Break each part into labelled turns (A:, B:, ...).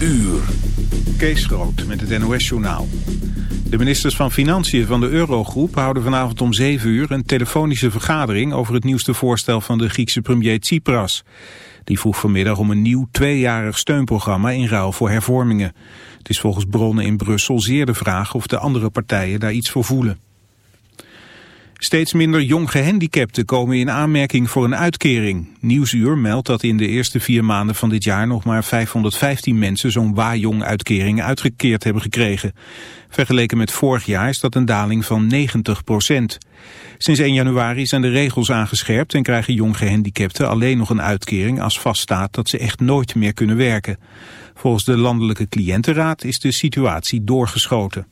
A: uur.
B: Kees Groot met het NOS-journaal. De ministers van Financiën van de Eurogroep houden vanavond om 7 uur een telefonische vergadering over het nieuwste voorstel van de Griekse premier Tsipras. Die vroeg vanmiddag om een nieuw tweejarig steunprogramma in ruil voor hervormingen. Het is volgens bronnen in Brussel zeer de vraag of de andere partijen daar iets voor voelen. Steeds minder jong gehandicapten komen in aanmerking voor een uitkering. Nieuwsuur meldt dat in de eerste vier maanden van dit jaar nog maar 515 mensen zo'n jong uitkering uitgekeerd hebben gekregen. Vergeleken met vorig jaar is dat een daling van 90 procent. Sinds 1 januari zijn de regels aangescherpt en krijgen jong gehandicapten alleen nog een uitkering als vaststaat dat ze echt nooit meer kunnen werken. Volgens de Landelijke Cliëntenraad is de situatie doorgeschoten.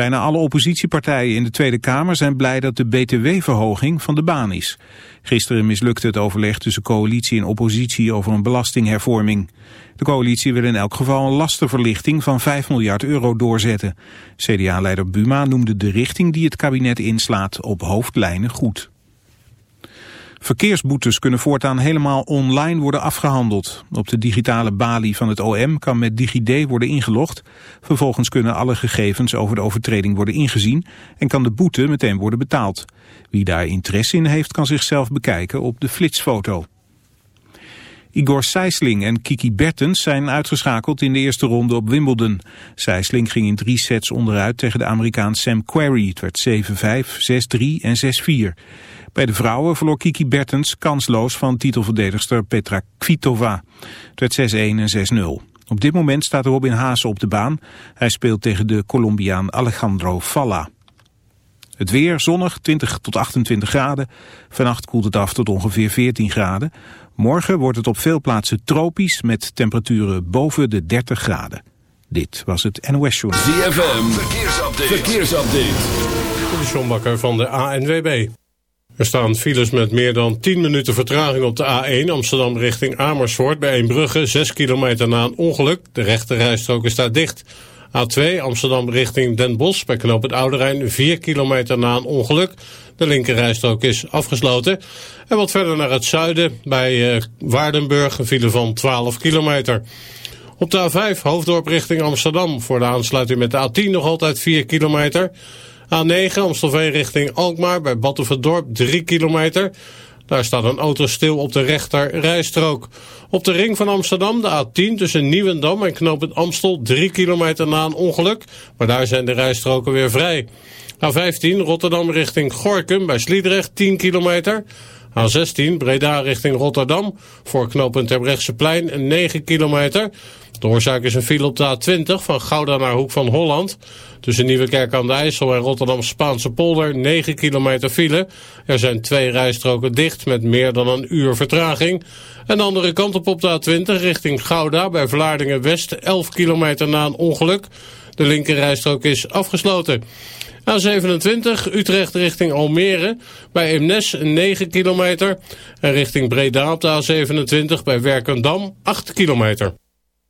B: Bijna alle oppositiepartijen in de Tweede Kamer zijn blij dat de btw-verhoging van de baan is. Gisteren mislukte het overleg tussen coalitie en oppositie over een belastinghervorming. De coalitie wil in elk geval een lastenverlichting van 5 miljard euro doorzetten. CDA-leider Buma noemde de richting die het kabinet inslaat op hoofdlijnen goed. Verkeersboetes kunnen voortaan helemaal online worden afgehandeld. Op de digitale balie van het OM kan met DigiD worden ingelogd. Vervolgens kunnen alle gegevens over de overtreding worden ingezien en kan de boete meteen worden betaald. Wie daar interesse in heeft kan zichzelf bekijken op de flitsfoto. Igor Sijsling en Kiki Bertens zijn uitgeschakeld in de eerste ronde op Wimbledon. Sijsling ging in drie sets onderuit tegen de Amerikaan Sam Querrey. Het werd 7-5, 6-3 en 6-4. Bij de vrouwen verloor Kiki Bertens kansloos van titelverdedigster Petra Kvitova. Het werd 6-1 en 6-0. Op dit moment staat Robin Haase op de baan. Hij speelt tegen de Colombiaan Alejandro Falla. Het weer zonnig, 20 tot 28 graden. Vannacht koelt het af tot ongeveer 14 graden. Morgen wordt het op veel plaatsen tropisch met temperaturen boven de 30 graden. Dit was het NOS Show.
A: ZFM, verkeersupdate. verkeersupdate.
C: De John van de ANWB. Er staan files met meer dan 10 minuten vertraging op de A1 Amsterdam richting Amersfoort bij Eembrugge, 6 kilometer na een ongeluk. De rechte rijstrook is daar dicht. A2 Amsterdam richting Den Bosch bij knoop het Oude Rijn, 4 kilometer na een ongeluk. De linkerrijstrook is afgesloten. En wat verder naar het zuiden bij uh, Waardenburg een file van 12 kilometer. Op de A5 Hoofddorp richting Amsterdam voor de aansluiting met de A10 nog altijd 4 kilometer. A9 Amstelveen richting Alkmaar bij Battenverdorp 3 kilometer. Daar staat een auto stil op de rechter rijstrook. Op de ring van Amsterdam de A10 tussen Nieuwendam en Knoop Amstel 3 kilometer na een ongeluk. Maar daar zijn de rijstroken weer vrij. A15 Rotterdam richting Gorkum bij Sliedrecht 10 kilometer. A16 Breda richting Rotterdam voor knooppunt Terbrechtseplein 9 kilometer. De oorzaak is een file op de A20 van Gouda naar Hoek van Holland. Tussen Nieuwekerk aan de IJssel en Rotterdam Spaanse polder 9 kilometer file. Er zijn twee rijstroken dicht met meer dan een uur vertraging. En de andere kant op op de A20 richting Gouda bij Vlaardingen West 11 kilometer na een ongeluk. De linker rijstrook is afgesloten. A27 Utrecht richting Almere bij Eemnes 9 kilometer. En richting Breda op de A27 bij Werkendam 8 kilometer.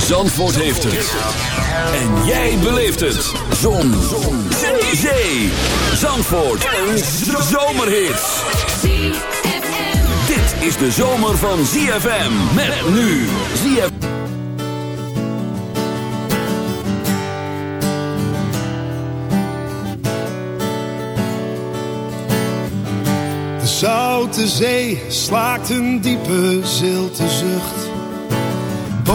A: Zandvoort heeft het. En jij beleeft het. Zon. Zon. Zee. Zandvoort. Een zomerhit. Dit is de zomer van ZFM. Met nu. ZFM.
D: zoute zee slaakt een diepe zilte zucht.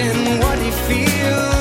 E: and what he feels.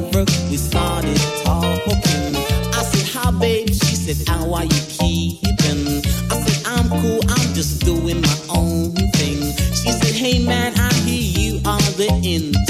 F: Over, we started talking. I said, hi babe, she said, how are you keeping? I said, I'm cool, I'm just doing my own thing. She said, hey man, I hear you are the thing.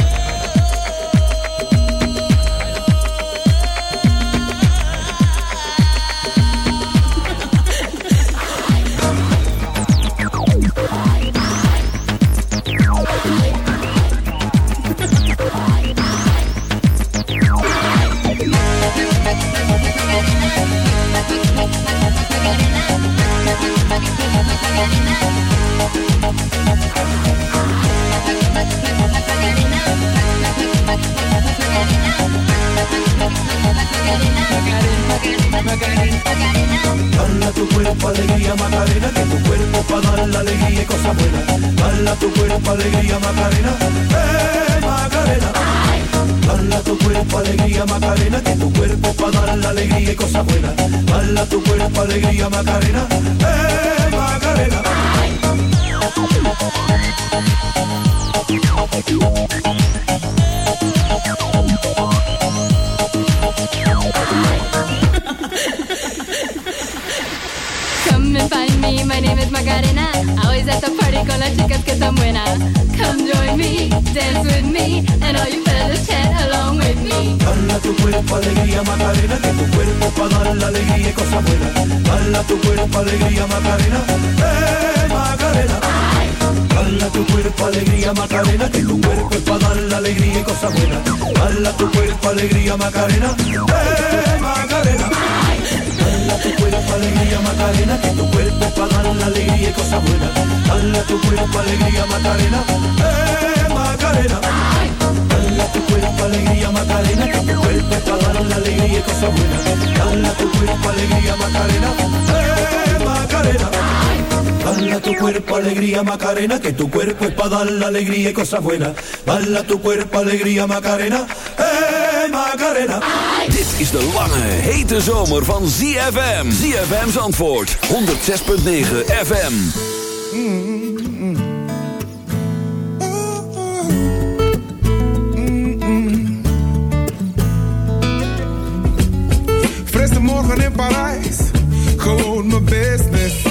G: Tu cuerpo alegría Macarena, que tu cuerpo es para dar la alegría y cosas buenas. Dala tu cuerpo alegría Macarena, eh Macarena.
A: Dit is de lange, hete zomer van ZFM. ZFM's antwoord, 106.9 FM.
H: Frisse morgen in Parijs, gewoon mijn business.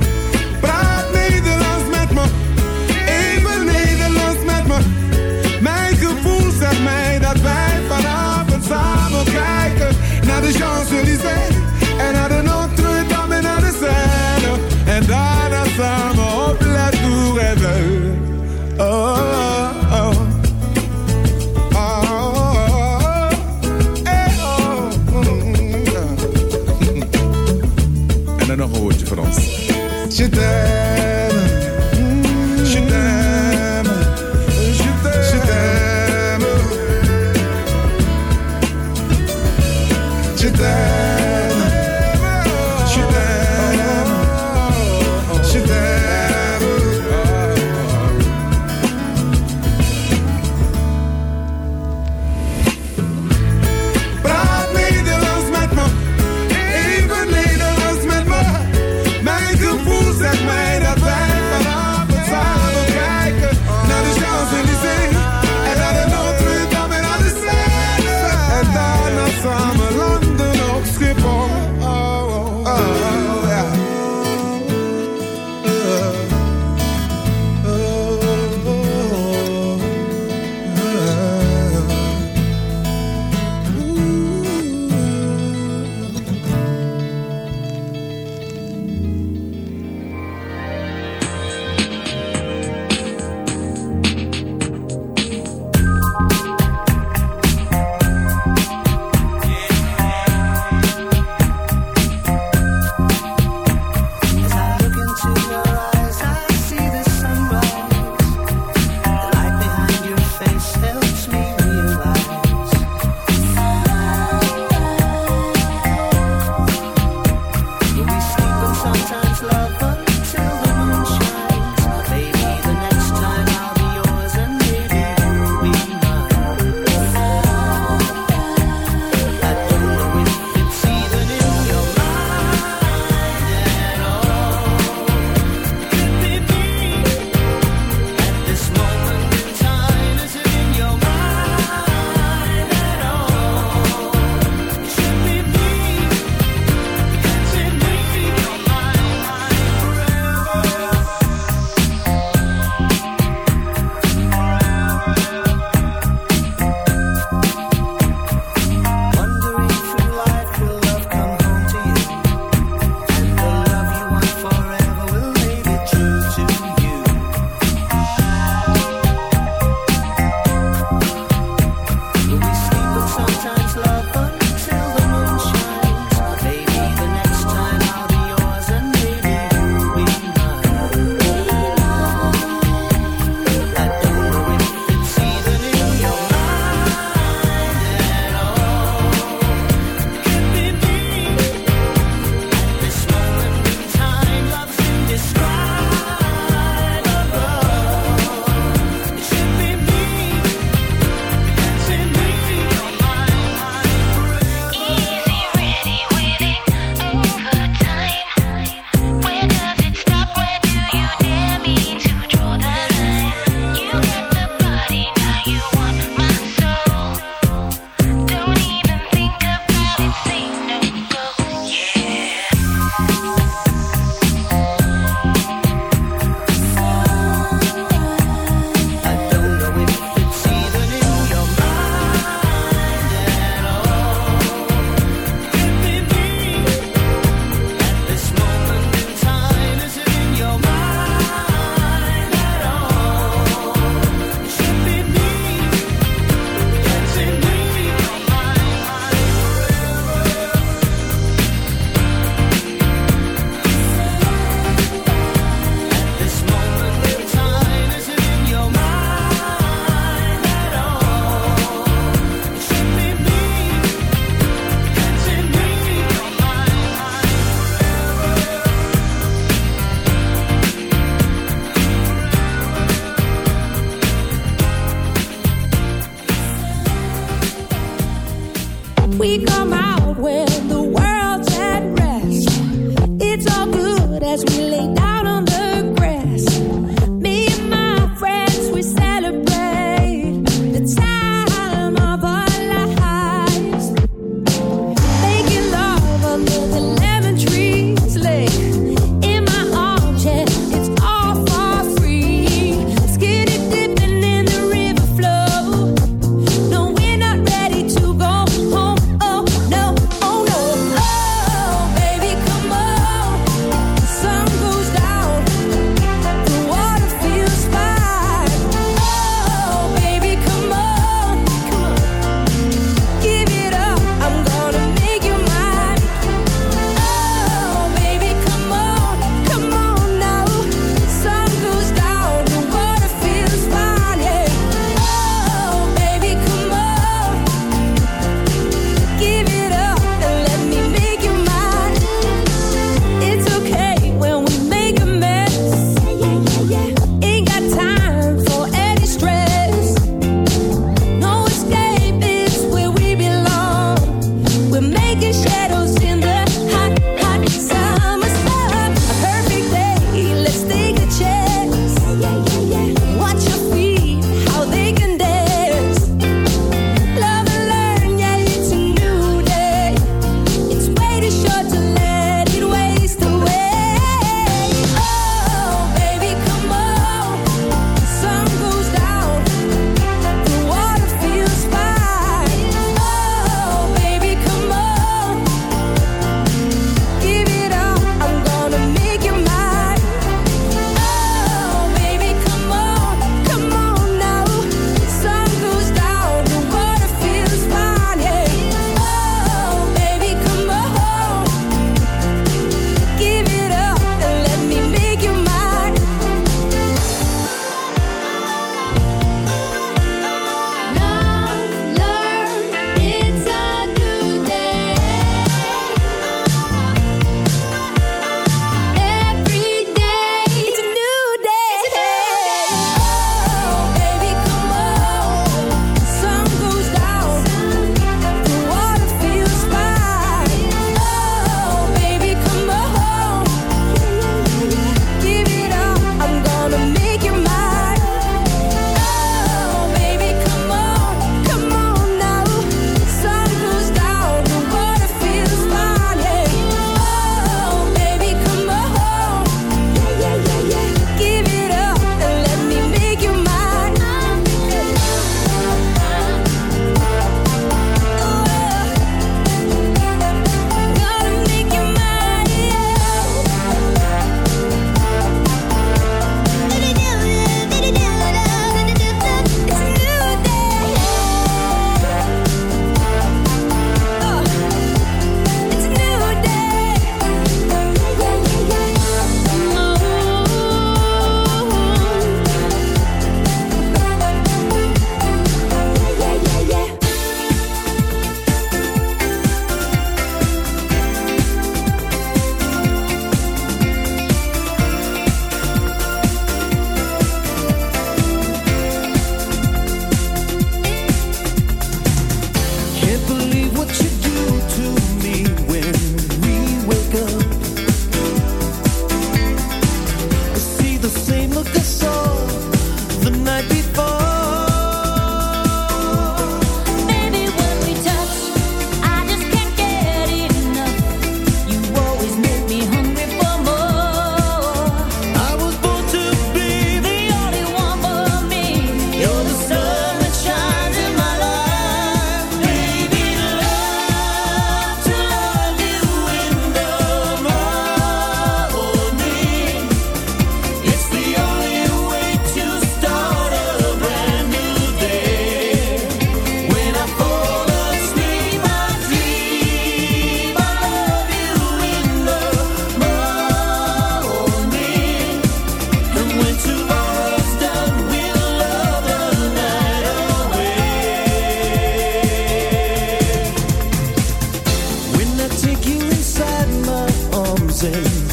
I: dancing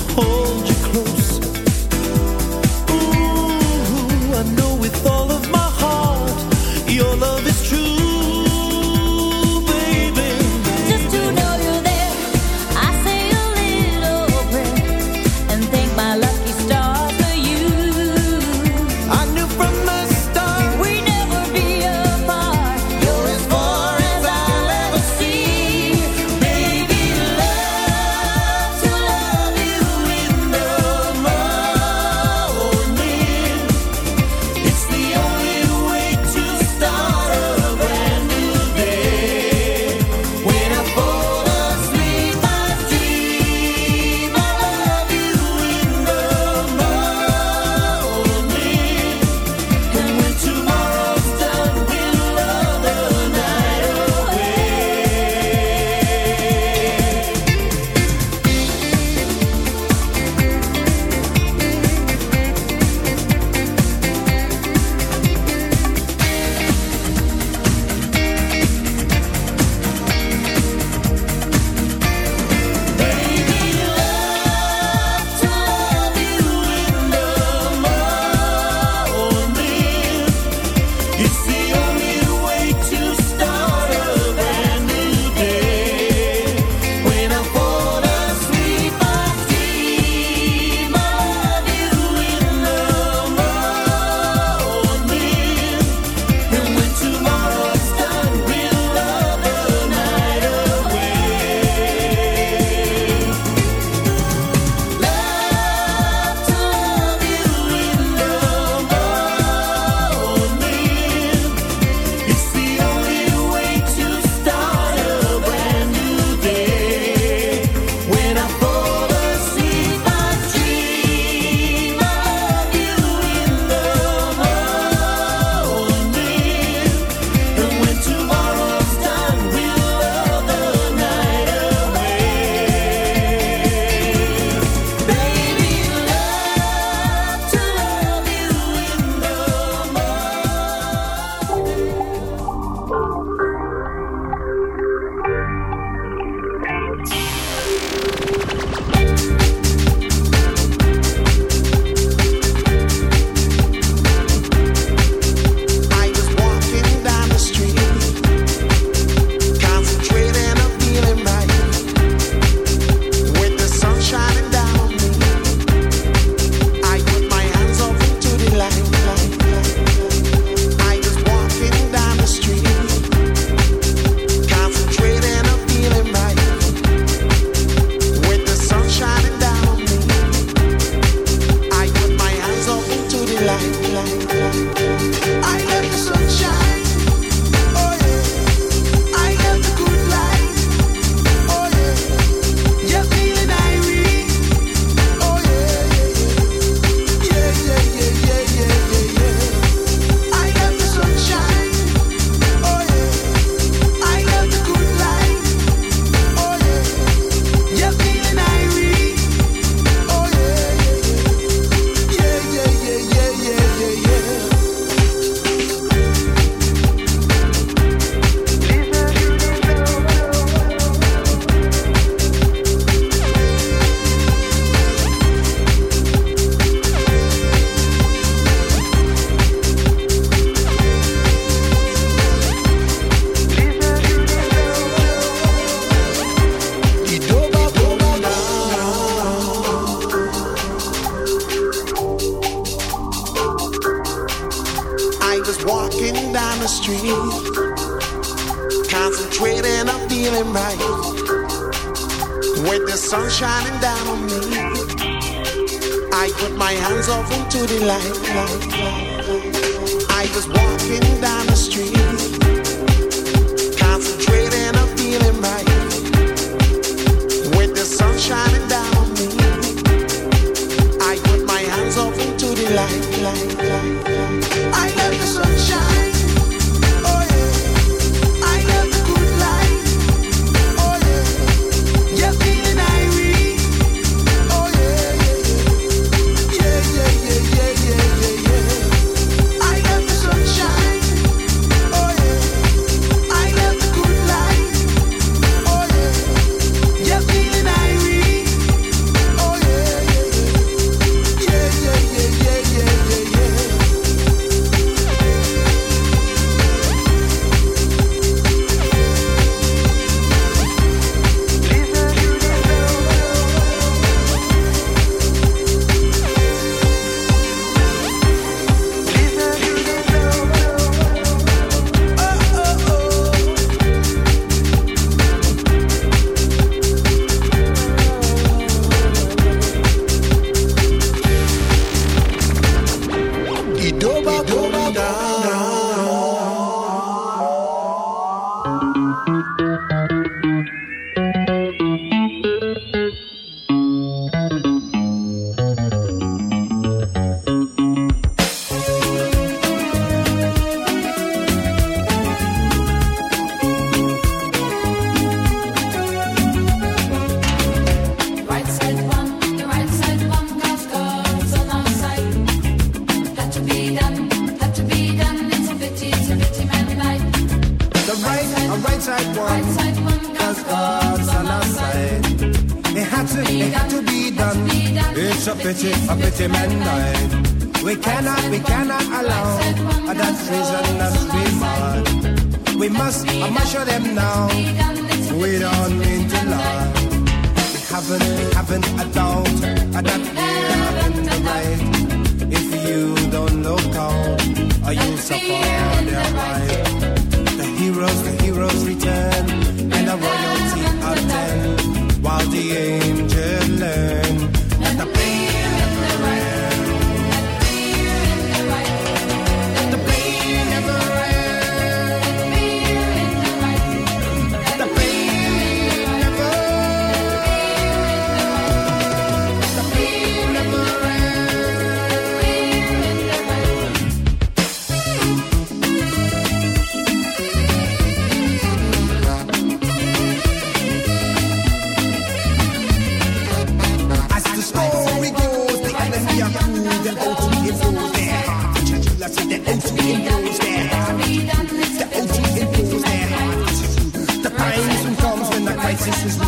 I: this is